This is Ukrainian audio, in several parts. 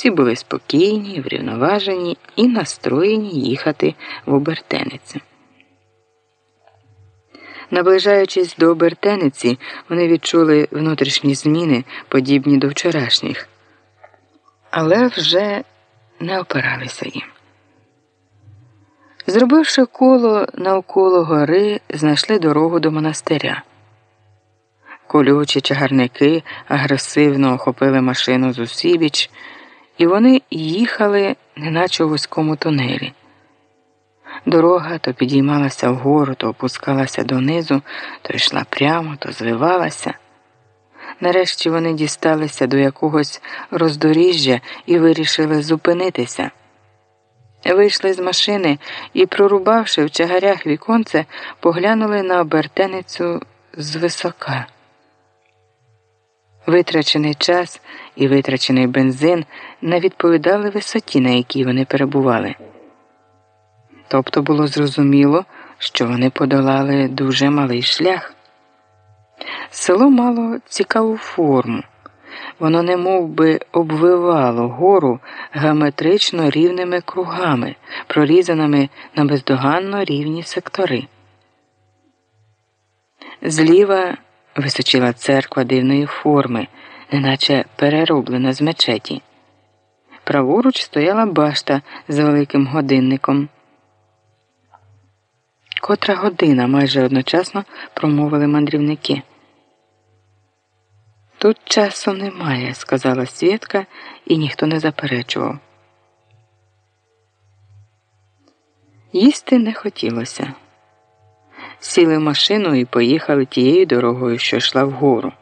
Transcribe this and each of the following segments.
Всі були спокійні, врівноважені і настроєні їхати в обертеницю. Наближаючись до обертениці, вони відчули внутрішні зміни, подібні до вчорашніх, але вже не опиралися їм. Зробивши коло навколо гори, знайшли дорогу до монастиря. Колючі чагарники агресивно охопили машину з усібіч, і вони їхали, неначе у вузькому тунелі. Дорога то підіймалася вгору, то опускалася донизу, то йшла прямо, то звивалася. Нарешті вони дісталися до якогось роздоріжжя і вирішили зупинитися. Вийшли з машини і, прорубавши в чагарях віконце, поглянули на обертеницю звисока. Витрачений час і витрачений бензин не відповідали висоті, на якій вони перебували. Тобто було зрозуміло, що вони подолали дуже малий шлях. Село мало цікаву форму, воно не мов би обвивало гору геометрично рівними кругами, прорізаними на бездоганно рівні сектори. Зліва височила церква дивної форми, неначе перероблена з мечеті. Праворуч стояла башта з великим годинником. Котра година майже одночасно промовили мандрівники. Тут часу немає, сказала Свідка, і ніхто не заперечував. Їсти не хотілося. Сіли в машину і поїхали тією дорогою, що йшла вгору.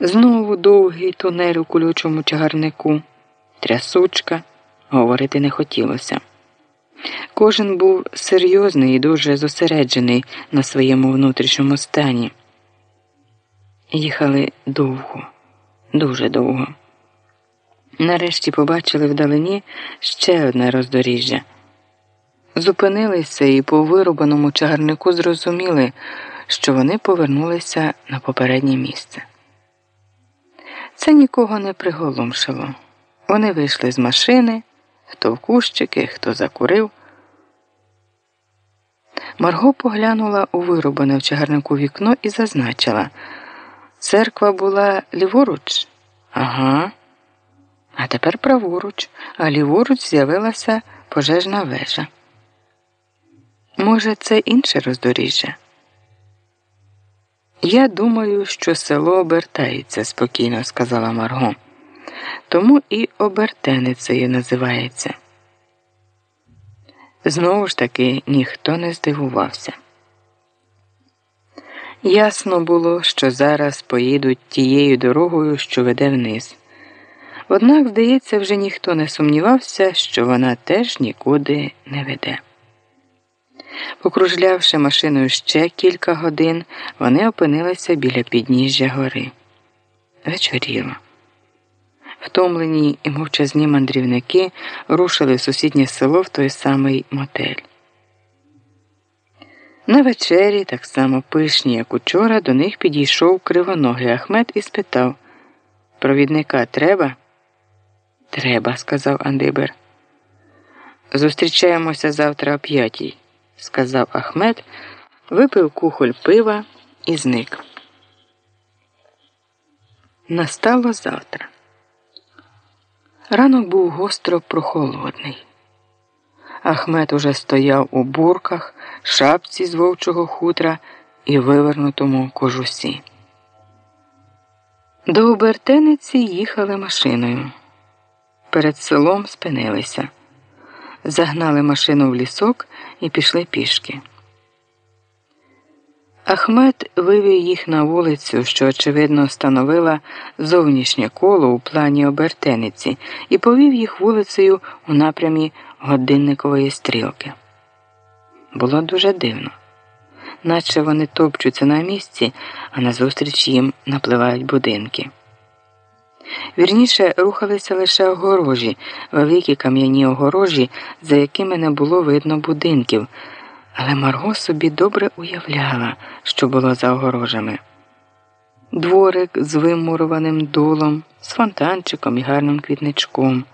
Знову довгий тунель у колючому чагарнику, трясучка, говорити не хотілося. Кожен був серйозний і дуже зосереджений на своєму внутрішньому стані. Їхали довго, дуже довго. Нарешті побачили вдалині ще одне роздоріжжя. Зупинилися і по вирубаному чагарнику зрозуміли, що вони повернулися на попереднє місце. Це нікого не приголомшило. Вони вийшли з машини, хто в кущики, хто закурив. Марго поглянула у вирубане в чагарнику вікно і зазначила церква була ліворуч? Ага. А тепер праворуч, а ліворуч з'явилася пожежна вежа. Може, це інше роздоріжжя? Я думаю, що село обертається, спокійно сказала Марго. Тому і обертеницею називається. Знову ж таки ніхто не здивувався. Ясно було, що зараз поїдуть тією дорогою, що веде вниз. Однак, здається, вже ніхто не сумнівався, що вона теж нікуди не веде. Покружлявши машиною ще кілька годин, вони опинилися біля підніжжя гори. Вечоріло. Втомлені і мовчазні мандрівники рушили в сусіднє село в той самий мотель. На вечері, так само пишні, як учора, до них підійшов кривоногий Ахмед і спитав Провідника треба? Треба, сказав Андибер. Зустрічаємося завтра о п'ятій, сказав Ахмед, випив кухоль пива і зник. Настало завтра. Ранок був гостро прохолодний. Ахмед уже стояв у бурках, шапці з вовчого хутра і вивернутому кожусі. До обертениці їхали машиною. Перед селом спинилися, загнали машину в лісок і пішли пішки. Ахмед вивів їх на вулицю, що, очевидно, становила зовнішнє коло у плані обертениці, і повів їх вулицею у напрямі годинникової стрілки. Було дуже дивно, наче вони топчуться на місці, а назустріч їм напливають будинки. Вірніше рухалися лише огорожі, великі кам'яні огорожі, за якими не було видно будинків. Але Марго собі добре уявляла, що було за огорожами. Дворик з вимурованим долом, з фонтанчиком і гарним квітничком.